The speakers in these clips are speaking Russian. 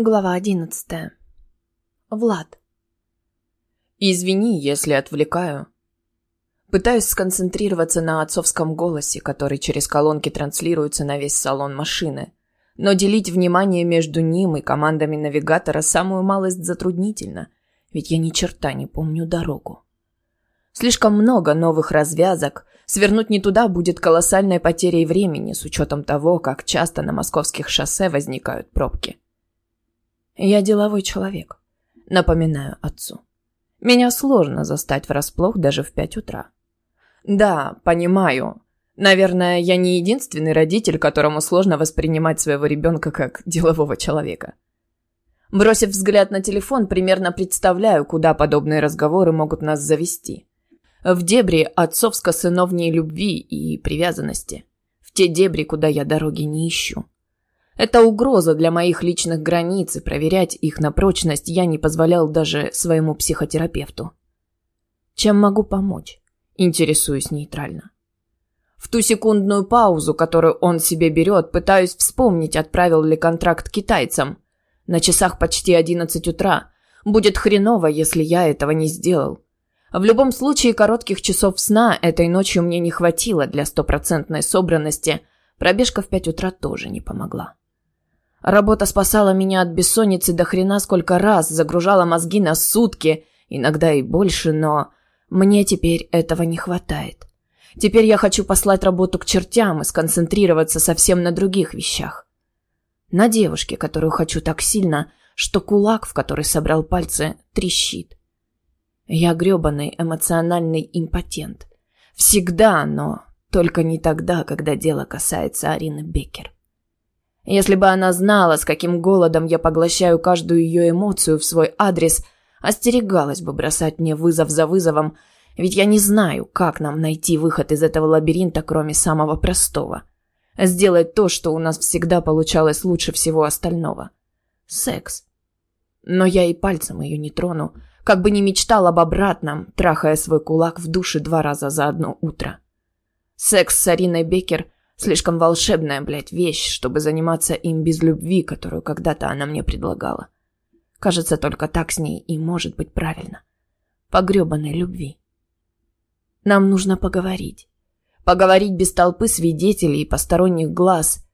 Глава одиннадцатая. Влад. Извини, если отвлекаю. Пытаюсь сконцентрироваться на отцовском голосе, который через колонки транслируется на весь салон машины. Но делить внимание между ним и командами навигатора самую малость затруднительно, ведь я ни черта не помню дорогу. Слишком много новых развязок, свернуть не туда будет колоссальной потерей времени с учетом того, как часто на московских шоссе возникают пробки. Я деловой человек. Напоминаю отцу. Меня сложно застать врасплох даже в пять утра. Да, понимаю. Наверное, я не единственный родитель, которому сложно воспринимать своего ребенка как делового человека. Бросив взгляд на телефон, примерно представляю, куда подобные разговоры могут нас завести. В дебри отцовско-сыновней любви и привязанности. В те дебри, куда я дороги не ищу. Это угроза для моих личных границ, и проверять их на прочность я не позволял даже своему психотерапевту. Чем могу помочь? Интересуюсь нейтрально. В ту секундную паузу, которую он себе берет, пытаюсь вспомнить, отправил ли контракт китайцам. На часах почти одиннадцать утра. Будет хреново, если я этого не сделал. В любом случае, коротких часов сна этой ночью мне не хватило для стопроцентной собранности. Пробежка в пять утра тоже не помогла. Работа спасала меня от бессонницы до хрена сколько раз, загружала мозги на сутки, иногда и больше, но мне теперь этого не хватает. Теперь я хочу послать работу к чертям и сконцентрироваться совсем на других вещах. На девушке, которую хочу так сильно, что кулак, в который собрал пальцы, трещит. Я грёбаный эмоциональный импотент. Всегда, но только не тогда, когда дело касается Арины Беккер. Если бы она знала, с каким голодом я поглощаю каждую ее эмоцию в свой адрес, остерегалась бы бросать мне вызов за вызовом, ведь я не знаю, как нам найти выход из этого лабиринта, кроме самого простого. Сделать то, что у нас всегда получалось лучше всего остального. Секс. Но я и пальцем ее не трону, как бы не мечтал об обратном, трахая свой кулак в душе два раза за одно утро. Секс с Ариной Беккер – Слишком волшебная, блядь, вещь, чтобы заниматься им без любви, которую когда-то она мне предлагала. Кажется, только так с ней и может быть правильно. По грёбаной любви. Нам нужно поговорить. Поговорить без толпы свидетелей и посторонних глаз.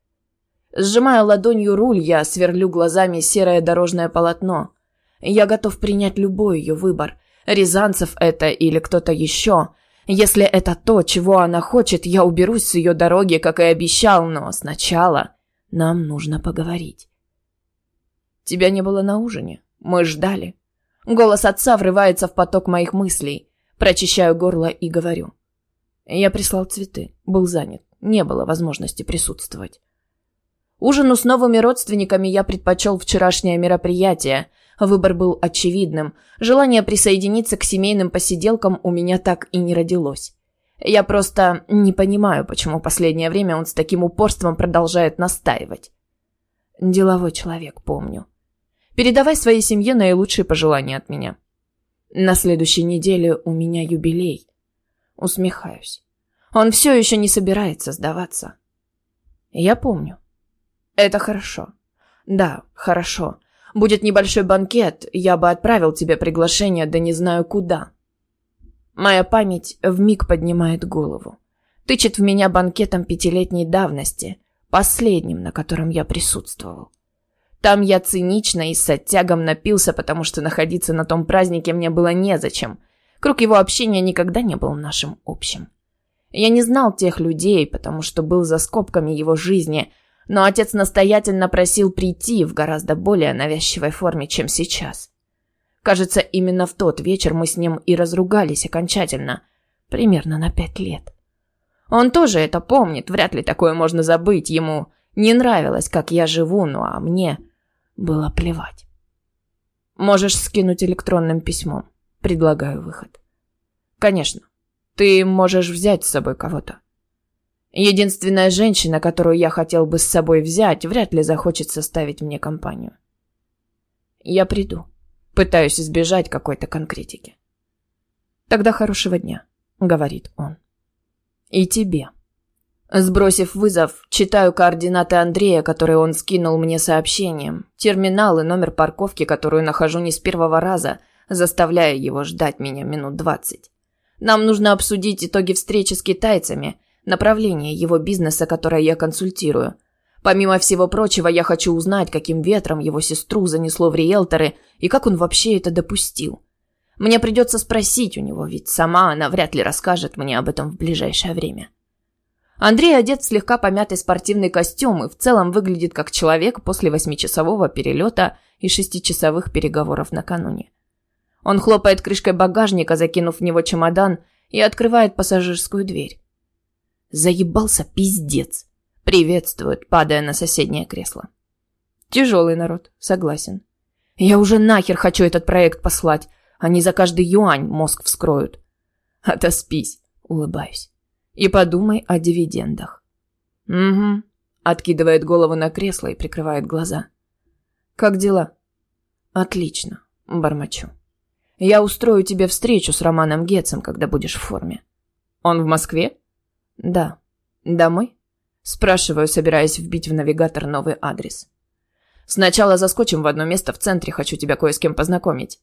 Сжимая ладонью руль, я сверлю глазами серое дорожное полотно. Я готов принять любой ее выбор. Рязанцев это или кто-то еще – если это то, чего она хочет, я уберусь с ее дороги, как и обещал, но сначала нам нужно поговорить. Тебя не было на ужине. Мы ждали. Голос отца врывается в поток моих мыслей. Прочищаю горло и говорю. Я прислал цветы. Был занят. Не было возможности присутствовать. Ужину с новыми родственниками я предпочел вчерашнее мероприятие – Выбор был очевидным. Желание присоединиться к семейным посиделкам у меня так и не родилось. Я просто не понимаю, почему последнее время он с таким упорством продолжает настаивать. Деловой человек, помню. Передавай своей семье наилучшие пожелания от меня. На следующей неделе у меня юбилей. Усмехаюсь. Он все еще не собирается сдаваться. Я помню. Это хорошо. Да, хорошо. Будет небольшой банкет, я бы отправил тебе приглашение, да не знаю куда. Моя память вмиг поднимает голову. Тычет в меня банкетом пятилетней давности, последним, на котором я присутствовал. Там я цинично и с оттягом напился, потому что находиться на том празднике мне было незачем. Круг его общения никогда не был нашим общим. Я не знал тех людей, потому что был за скобками его жизни – но отец настоятельно просил прийти в гораздо более навязчивой форме, чем сейчас. Кажется, именно в тот вечер мы с ним и разругались окончательно, примерно на пять лет. Он тоже это помнит, вряд ли такое можно забыть, ему не нравилось, как я живу, ну а мне было плевать. Можешь скинуть электронным письмом, предлагаю выход. Конечно, ты можешь взять с собой кого-то. Единственная женщина, которую я хотел бы с собой взять, вряд ли захочет составить мне компанию. Я приду. Пытаюсь избежать какой-то конкретики. Тогда хорошего дня, говорит он. И тебе. Сбросив вызов, читаю координаты Андрея, которые он скинул мне сообщением, терминал и номер парковки, которую нахожу не с первого раза, заставляя его ждать меня минут двадцать. Нам нужно обсудить итоги встречи с китайцами, направление его бизнеса, которое я консультирую. Помимо всего прочего, я хочу узнать, каким ветром его сестру занесло в риэлторы и как он вообще это допустил. Мне придется спросить у него, ведь сама она вряд ли расскажет мне об этом в ближайшее время. Андрей одет в слегка помятый спортивный костюм и в целом выглядит как человек после восьмичасового перелета и шестичасовых переговоров накануне. Он хлопает крышкой багажника, закинув в него чемодан, и открывает пассажирскую дверь. Заебался пиздец. Приветствует, падая на соседнее кресло. Тяжелый народ, согласен. Я уже нахер хочу этот проект послать. Они за каждый юань мозг вскроют. Отоспись, улыбаюсь. И подумай о дивидендах. Угу. Откидывает голову на кресло и прикрывает глаза. Как дела? Отлично, бормочу. Я устрою тебе встречу с Романом Гетцем, когда будешь в форме. Он в Москве? Да. Домой? Спрашиваю, собираясь вбить в навигатор новый адрес. Сначала заскочим в одно место в центре, хочу тебя кое с кем познакомить.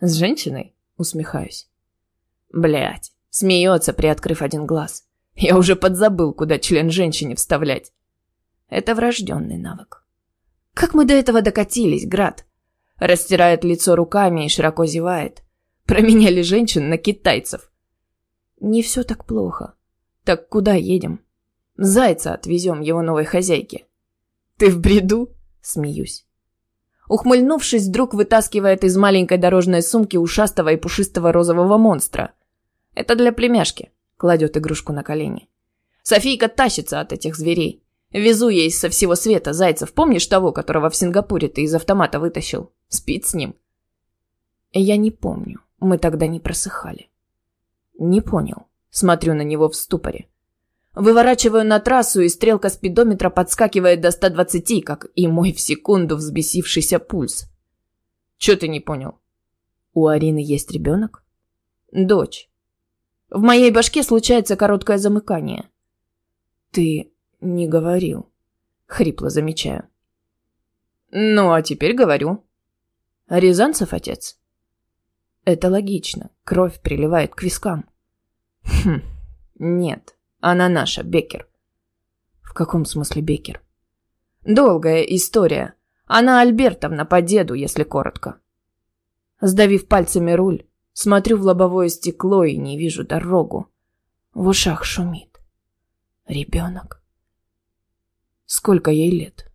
С женщиной? Усмехаюсь. Блять. Смеется, приоткрыв один глаз. Я уже подзабыл, куда член женщине вставлять. Это врожденный навык. Как мы до этого докатились, Град? Растирает лицо руками и широко зевает. Променяли женщин на китайцев. Не все так плохо. Так куда едем? Зайца отвезем его новой хозяйке. Ты в бреду? Смеюсь. Ухмыльнувшись, вдруг вытаскивает из маленькой дорожной сумки ушастого и пушистого розового монстра. Это для племяшки. Кладет игрушку на колени. Софийка тащится от этих зверей. Везу ей со всего света зайцев. Помнишь того, которого в Сингапуре ты из автомата вытащил? Спит с ним. Я не помню. Мы тогда не просыхали. Не понял. Смотрю на него в ступоре. Выворачиваю на трассу, и стрелка спидометра подскакивает до 120, как и мой в секунду взбесившийся пульс. Чё ты не понял? У Арины есть ребенок? Дочь. В моей башке случается короткое замыкание. Ты не говорил. Хрипло замечаю. Ну, а теперь говорю. Рязанцев отец? Это логично. Кровь приливает к вискам. Хм, нет. Она наша, Бекер. В каком смысле Бекер? Долгая история. Она Альбертовна по деду, если коротко. Сдавив пальцами руль, смотрю в лобовое стекло и не вижу дорогу. В ушах шумит. Ребенок. Сколько ей лет?